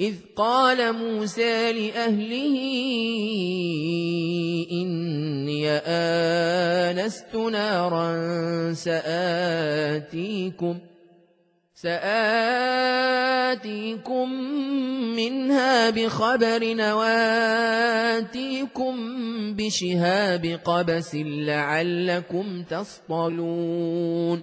إذ قال موسى لأهله إني آنست نارا سآتيكم سآتيكم منها بخبر نواتيكم بشهاب قبس لعلكم تصطلون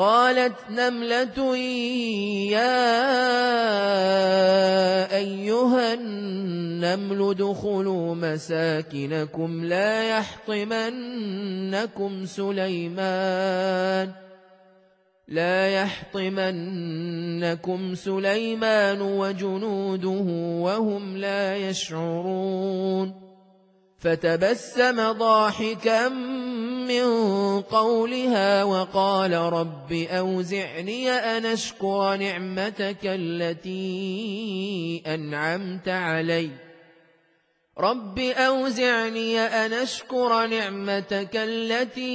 قالت نملة يا أيها النمل ادخلوا مساكنكم لا يحطمنكم سليمان لا يحطمنكم سليمان وجنوده وهم لا يشعرون. فتبسم ضاحكا من قولها وقال رب أوزعني أن أشكر نعمتك التي أنعمت عليّ. رب أوزعني أن أشكر نعمتك التي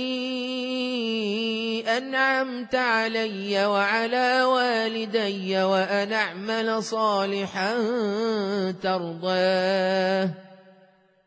أنعمت علي وعلى والدي وأن أعمل صالحا ترضاه.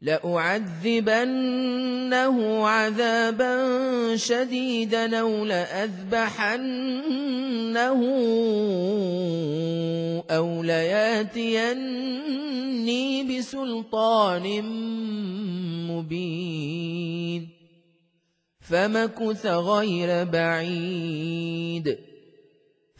لأعذبنه عذابا شديدا أو لأذبحنه أو لياتيني بسلطان مبين. فمكث غير بعيد.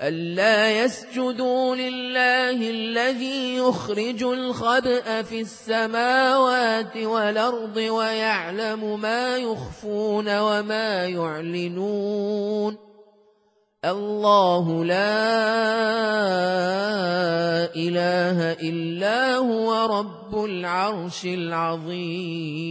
ألا يسجدوا لله الذي يخرج الخبأ في السماوات والأرض ويعلم ما يخفون وما يعلنون الله لا إله إلا هو رب العرش العظيم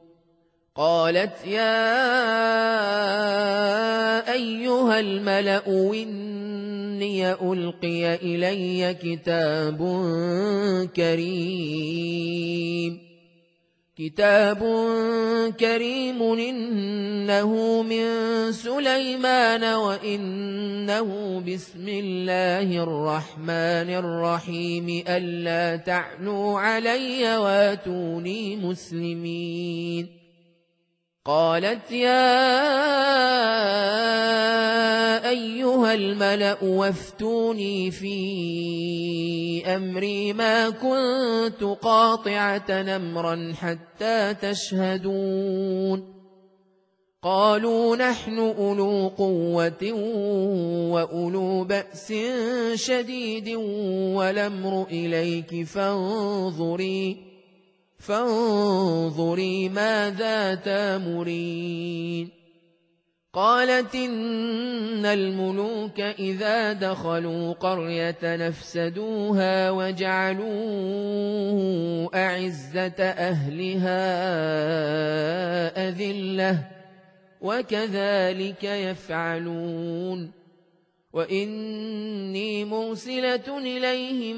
قالت يا أيها الملأ إني ألقي إلي كتاب كريم. كتاب كريم إنه من سليمان وإنه بسم الله الرحمن الرحيم. ألا تعلوا علي واتوني مسلمين. قالت يا أيها الملأ وافتوني في أمري ما كنت قاطعة نمرا حتى تشهدون. قالوا نحن أولو قوة وأولو بأس شديد والأمر إليك فانظري. فانظري ماذا تامرين قالت إن الملوك إذا دخلوا قرية نفسدوها وجعلوا أعزة أهلها أذلة وكذلك يفعلون وإني موسلة إليهم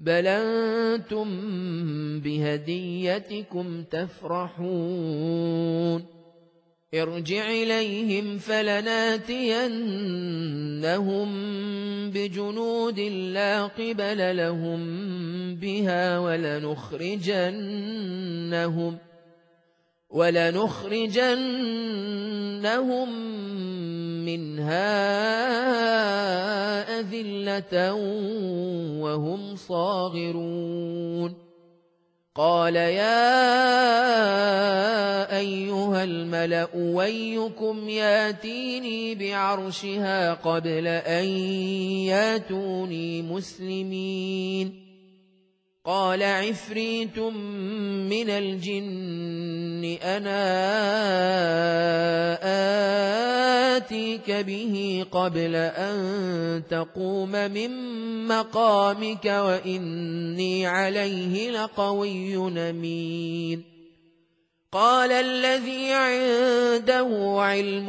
بل أنتم بهديتكم تفرحون ارجع إليهم فلناتينهم بجنود لا قبل لهم بها ولنخرجنهم ولنخرجنهم منها أذلة وهم صاغرون. قال يا أيها الملأ ويكم ياتيني بعرشها قبل أن ياتوني مسلمين. قال عفريت من الجن أنا آتيك به قبل أن تقوم من مقامك وإني عليه لقوي نمين قال الذي عنده علم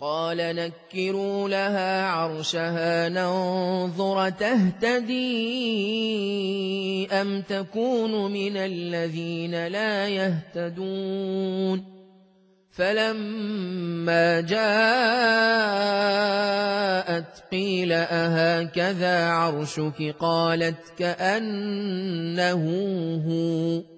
قال نكروا لها عرشها ننظر تهتدي أم تكون من الذين لا يهتدون. فلما جاءت قيل أهكذا عرشك؟ قالت كأنه هو.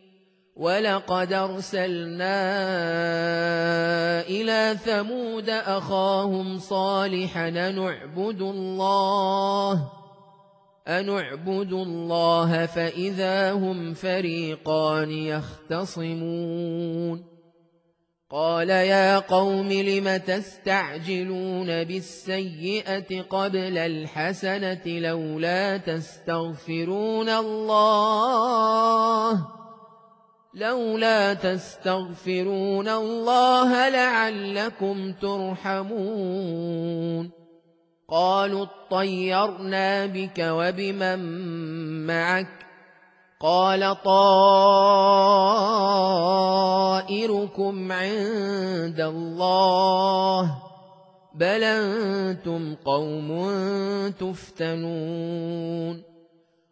ولقد أرسلنا إلى ثمود أخاهم صالحا نعبد الله أنعبد الله فإذا هم فريقان يختصمون قال يا قوم لم تستعجلون بالسيئة قبل الحسنة لولا تستغفرون الله لولا تستغفرون الله لعلكم ترحمون. قالوا اطيرنا بك وبمن معك. قال طائركم عند الله. بل أنتم قوم تفتنون.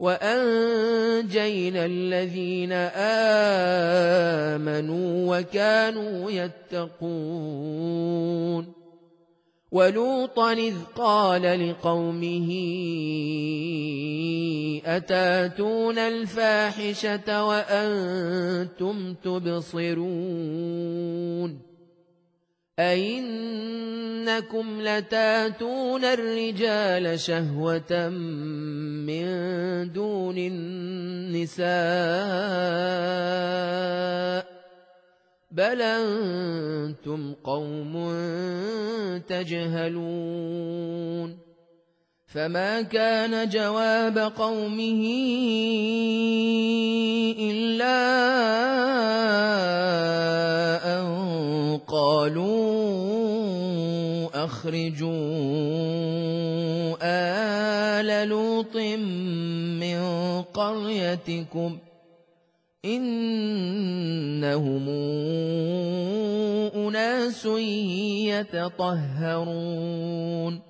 وأنجينا الذين آمنوا وكانوا يتقون ولوطا إذ قال لقومه أتاتون الفاحشة وأنتم تبصرون أئنكم لتاتون الرجال شهوة من دون النساء بل أنتم قوم تجهلون فما كان جواب قومه إلا أن قالوا أخرجوا آل لوط من قريتكم ۖ إنهم أناس يتطهرون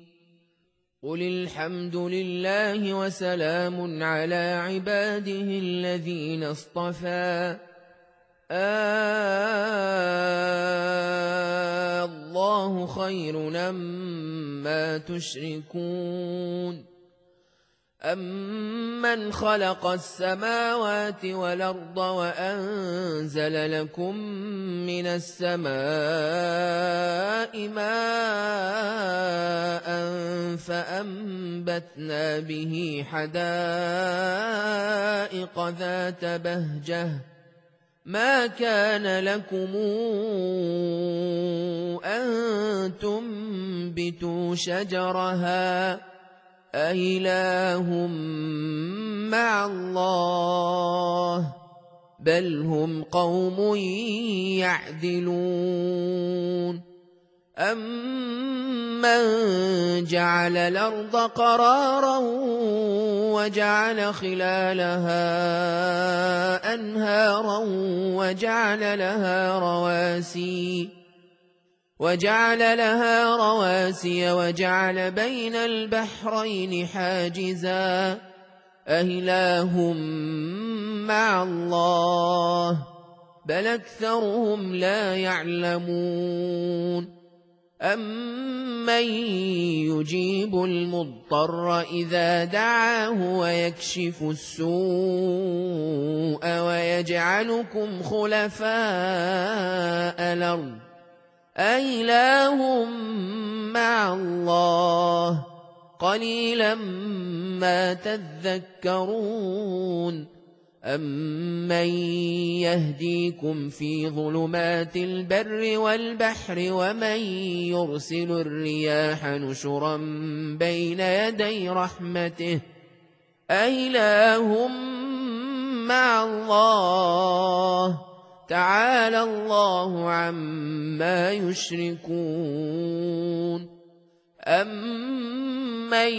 قل الحمد لله وسلام على عباده الذين اصطفى. آه الله خير نما تشركون. أَمَّنْ خَلَقَ السَّمَاوَاتِ وَالْأَرْضَ وَأَنزَلَ لَكُم مِّنَ السَّمَاءِ مَاءً فَأَنبَتْنَا بِهِ حَدَائِقَ ذَاتَ بَهْجَةٍ ما كان لكم أن تنبتوا شجرها أإله مع الله بل هم قوم يعدلون أمن جعل الأرض قرارا وجعل خلالها أنهارا وجعل لها رواسي وجعل لها رواسي وجعل بين البحرين حاجزا. أهلاه مع الله بل أكثرهم لا يعلمون. أمن يجيب المضطر إذا دعاه ويكشف السوء ويجعلكم خلفاء الأرض. أإله مع الله قليلا ما تذكرون أمن يهديكم في ظلمات البر والبحر ومن يرسل الرياح نشرا بين يدي رحمته أإله مع الله تعالى الله عما يشركون. أمن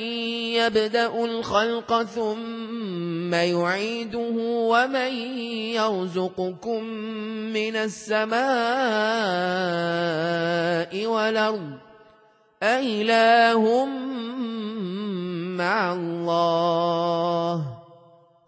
يَبْدَأُ الْخَلْقَ ثُمَّ يُعِيدُهُ وَمَن يَرْزُقُكُم مِّنَ السَّمَاءِ وَالْأَرْضِ أَإِلَٰهٌ مَّعَ اللَّهِ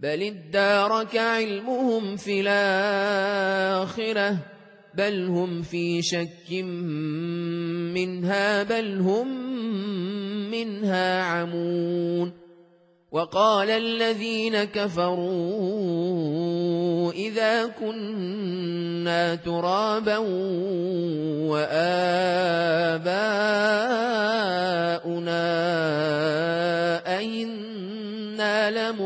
بل ادارك علمهم في الآخرة بل هم في شك منها بل هم منها عمون وقال الذين كفروا إذا كنا ترابا وآباؤنا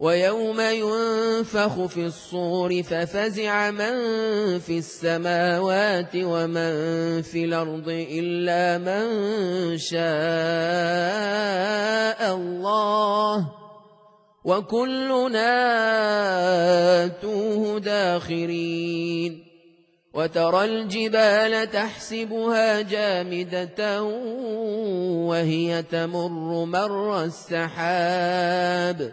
ويوم ينفخ في الصور ففزع من في السماوات ومن في الأرض إلا من شاء الله وكلنا آتوه داخرين وترى الجبال تحسبها جامدة وهي تمر مر السحاب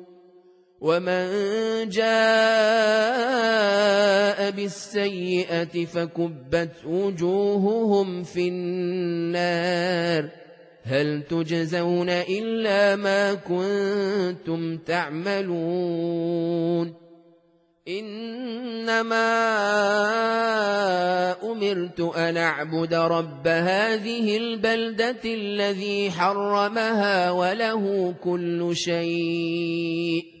ومن جاء بالسيئة فكبت وجوههم في النار هل تجزون إلا ما كنتم تعملون إنما أمرت أن أعبد رب هذه البلدة الذي حرمها وله كل شيء